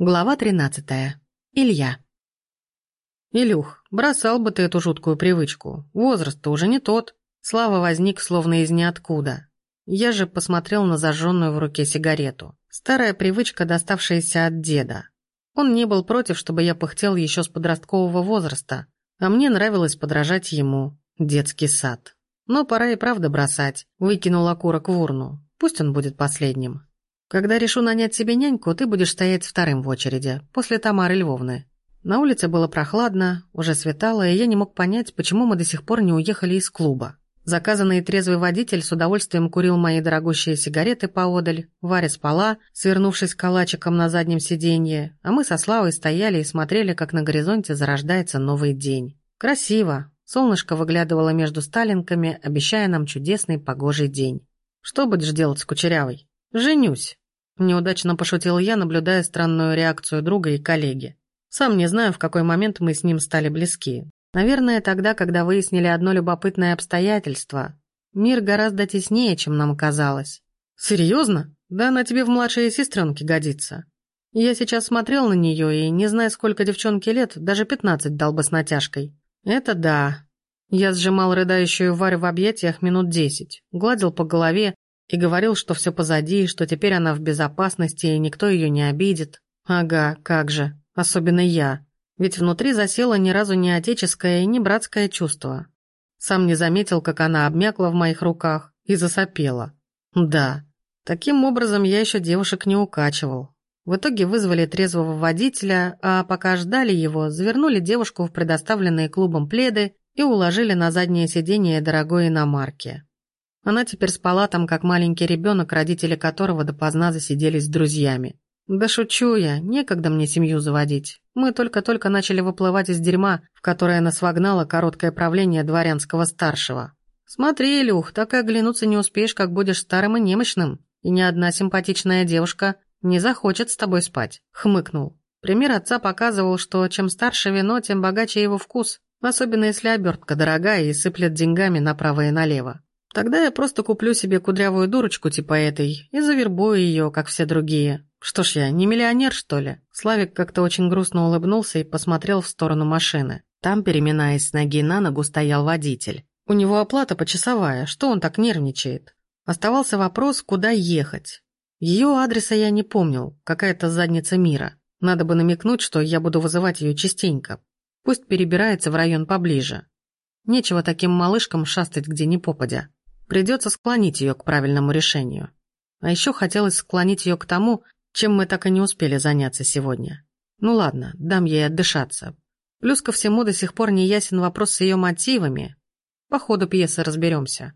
Глава 13. Илья. «Илюх, бросал бы ты эту жуткую привычку. Возраст-то уже не тот». Слава возник словно из ниоткуда. Я же посмотрел на зажженную в руке сигарету. Старая привычка, доставшаяся от деда. Он не был против, чтобы я пыхтел еще с подросткового возраста, а мне нравилось подражать ему. Детский сад. Но пора и правда бросать. Выкинул окурок в урну. Пусть он будет последним. Когда решу нанять себе няньку, ты будешь стоять вторым в очереди, после Тамары Львовны. На улице было прохладно, уже светало, и я не мог понять, почему мы до сих пор не уехали из клуба. Заказанный трезвый водитель с удовольствием курил мои дорогущие сигареты поодаль, Варя спала, свернувшись калачиком на заднем сиденье, а мы со Славой стояли и смотрели, как на горизонте зарождается новый день. Красиво. Солнышко выглядывало между сталинками, обещая нам чудесный погожий день. Что будешь делать с Кучерявой? «Женюсь», – неудачно пошутил я, наблюдая странную реакцию друга и коллеги. Сам не знаю, в какой момент мы с ним стали близки. Наверное, тогда, когда выяснили одно любопытное обстоятельство. Мир гораздо теснее, чем нам казалось. «Серьезно? Да она тебе в младшие сестренки годится». Я сейчас смотрел на нее и, не зная, сколько девчонке лет, даже пятнадцать дал бы с натяжкой. Это да. Я сжимал рыдающую Варю в объятиях минут десять, гладил по голове, и говорил, что все позади, что теперь она в безопасности и никто ее не обидит. Ага, как же, особенно я. Ведь внутри засело ни разу не отеческое и не братское чувство. Сам не заметил, как она обмякла в моих руках и засопела. Да, таким образом я еще девушек не укачивал. В итоге вызвали трезвого водителя, а пока ждали его, завернули девушку в предоставленные клубом пледы и уложили на заднее сиденье дорогой иномарки. Она теперь спала там, как маленький ребенок, родители которого допоздна засиделись с друзьями. Да шучу я, некогда мне семью заводить. Мы только-только начали выплывать из дерьма, в которое нас вогнало короткое правление дворянского старшего. Смотри, Илюх, так и оглянуться не успеешь, как будешь старым и немощным. И ни одна симпатичная девушка не захочет с тобой спать», — хмыкнул. Пример отца показывал, что чем старше вино, тем богаче его вкус, особенно если обертка дорогая и сыплет деньгами направо и налево. Тогда я просто куплю себе кудрявую дурочку типа этой и завербую ее, как все другие. Что ж я, не миллионер, что ли? Славик как-то очень грустно улыбнулся и посмотрел в сторону машины. Там, переминаясь с ноги на ногу, стоял водитель. У него оплата почасовая, что он так нервничает? Оставался вопрос, куда ехать. Ее адреса я не помнил, какая-то задница мира. Надо бы намекнуть, что я буду вызывать ее частенько. Пусть перебирается в район поближе. Нечего таким малышкам шастать где ни попадя. Придется склонить ее к правильному решению. А еще хотелось склонить ее к тому, чем мы так и не успели заняться сегодня. Ну ладно, дам ей отдышаться. Плюс ко всему до сих пор не ясен вопрос с ее мотивами. По ходу пьесы разберемся.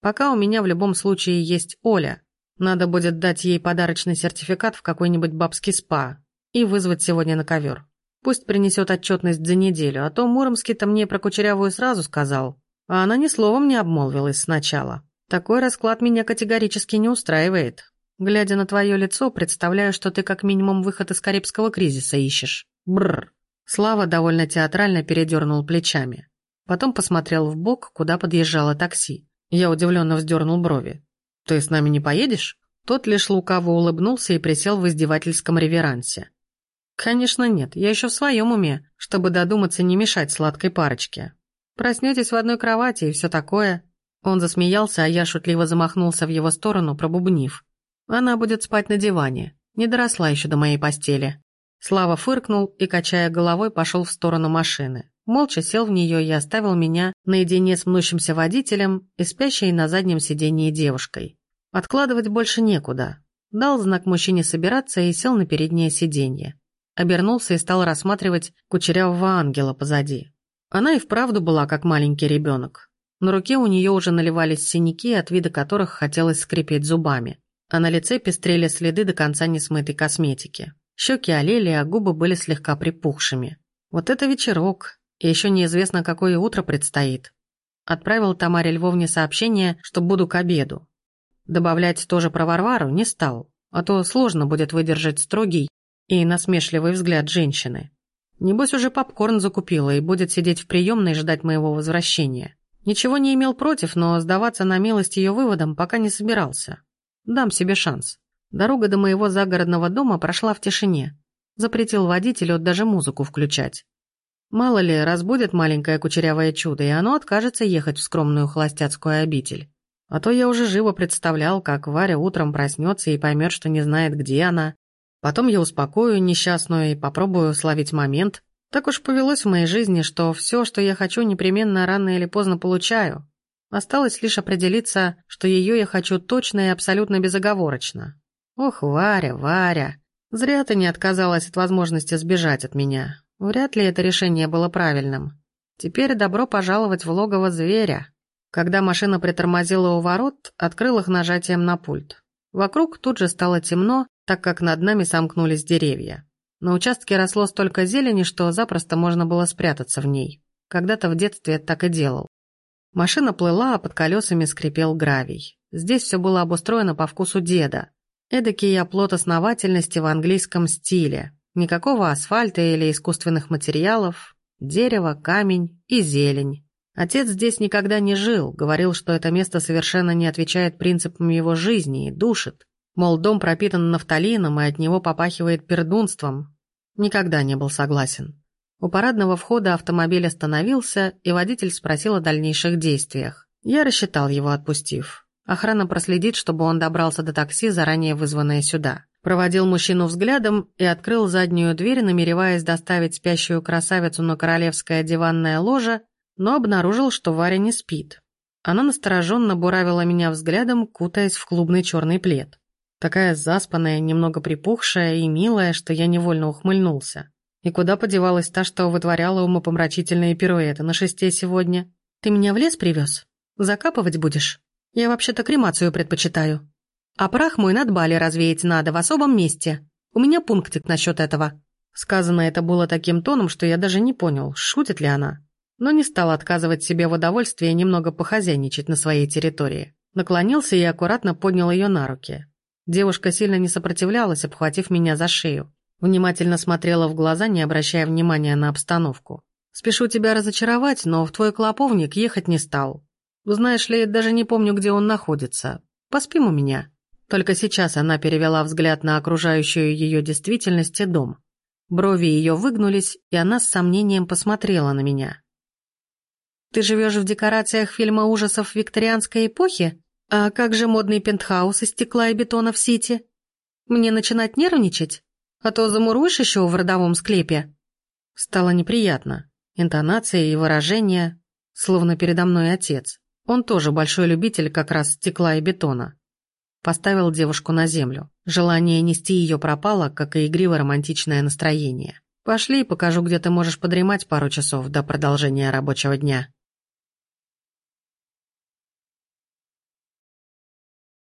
Пока у меня в любом случае есть Оля. Надо будет дать ей подарочный сертификат в какой-нибудь бабский спа и вызвать сегодня на ковер. Пусть принесет отчетность за неделю, а то Муромский-то мне про Кучерявую сразу сказал, а она ни словом не обмолвилась сначала. Такой расклад меня категорически не устраивает. Глядя на твое лицо, представляю, что ты как минимум выход из Карибского кризиса ищешь. Бррр. Слава довольно театрально передернул плечами. Потом посмотрел в бок, куда подъезжало такси. Я удивленно вздернул брови. «Ты с нами не поедешь?» Тот лишь лукаво улыбнулся и присел в издевательском реверансе. «Конечно нет, я еще в своем уме, чтобы додуматься не мешать сладкой парочке. Проснетесь в одной кровати и все такое». Он засмеялся, а я шутливо замахнулся в его сторону, пробубнив. «Она будет спать на диване. Не доросла еще до моей постели». Слава фыркнул и, качая головой, пошел в сторону машины. Молча сел в нее и оставил меня наедине с мнущимся водителем и спящей на заднем сидении девушкой. Откладывать больше некуда. Дал знак мужчине собираться и сел на переднее сиденье. Обернулся и стал рассматривать кучерявого ангела позади. Она и вправду была как маленький ребенок. На руке у нее уже наливались синяки, от вида которых хотелось скрипеть зубами. А на лице пестрели следы до конца несмытой косметики. Щеки олели, а губы были слегка припухшими. Вот это вечерок. И еще неизвестно, какое утро предстоит. Отправил Тамаре Львовне сообщение, что буду к обеду. Добавлять тоже про Варвару не стал, а то сложно будет выдержать строгий и насмешливый взгляд женщины. Небось уже попкорн закупила и будет сидеть в приемной и ждать моего возвращения. Ничего не имел против, но сдаваться на милость ее выводам пока не собирался. Дам себе шанс. Дорога до моего загородного дома прошла в тишине. Запретил водителю даже музыку включать. Мало ли, разбудит маленькое кучерявое чудо, и оно откажется ехать в скромную холостяцкую обитель. А то я уже живо представлял, как Варя утром проснется и поймет, что не знает, где она. Потом я успокою несчастную и попробую словить момент. Так уж повелось в моей жизни, что все, что я хочу, непременно рано или поздно получаю. Осталось лишь определиться, что ее я хочу точно и абсолютно безоговорочно. Ох, Варя, Варя, зря ты не отказалась от возможности сбежать от меня. Вряд ли это решение было правильным. Теперь добро пожаловать в логово зверя. Когда машина притормозила у ворот, открыл их нажатием на пульт. Вокруг тут же стало темно, так как над нами сомкнулись деревья. На участке росло столько зелени, что запросто можно было спрятаться в ней. Когда-то в детстве так и делал. Машина плыла, а под колесами скрипел гравий. Здесь все было обустроено по вкусу деда. Эдакий оплот основательности в английском стиле, Никакого асфальта или искусственных материалов, дерево, камень и зелень. Отец здесь никогда не жил, говорил, что это место совершенно не отвечает принципам его жизни и душит. Мол, дом пропитан нафталином и от него попахивает пердунством. Никогда не был согласен. У парадного входа автомобиль остановился, и водитель спросил о дальнейших действиях. Я рассчитал его, отпустив. Охрана проследит, чтобы он добрался до такси, заранее вызванное сюда. Проводил мужчину взглядом и открыл заднюю дверь, намереваясь доставить спящую красавицу на королевское диванное ложе, но обнаружил, что Варя не спит. Она настороженно буравила меня взглядом, кутаясь в клубный черный плед. Такая заспанная, немного припухшая и милая, что я невольно ухмыльнулся. И куда подевалась та, что вытворяла умопомрачительные пируэты на шесте сегодня? Ты меня в лес привез? Закапывать будешь? Я вообще-то кремацию предпочитаю. А прах мой над Бали развеять надо в особом месте. У меня пунктик насчет этого». Сказано это было таким тоном, что я даже не понял, шутит ли она. Но не стал отказывать себе в удовольствии немного похозяйничать на своей территории. Наклонился и аккуратно поднял ее на руки. Девушка сильно не сопротивлялась, обхватив меня за шею. Внимательно смотрела в глаза, не обращая внимания на обстановку. «Спешу тебя разочаровать, но в твой клоповник ехать не стал. Знаешь ли, даже не помню, где он находится. Поспим у меня». Только сейчас она перевела взгляд на окружающую ее действительность и дом. Брови ее выгнулись, и она с сомнением посмотрела на меня. «Ты живешь в декорациях фильма ужасов викторианской эпохи? А как же модный пентхаус из стекла и бетона в Сити? Мне начинать нервничать? А то замуруешь еще в родовом склепе?» Стало неприятно. Интонация и выражение, словно передо мной отец. Он тоже большой любитель как раз стекла и бетона. Поставил девушку на землю. Желание нести ее пропало, как и игриво-романтичное настроение. «Пошли, покажу, где ты можешь подремать пару часов до продолжения рабочего дня».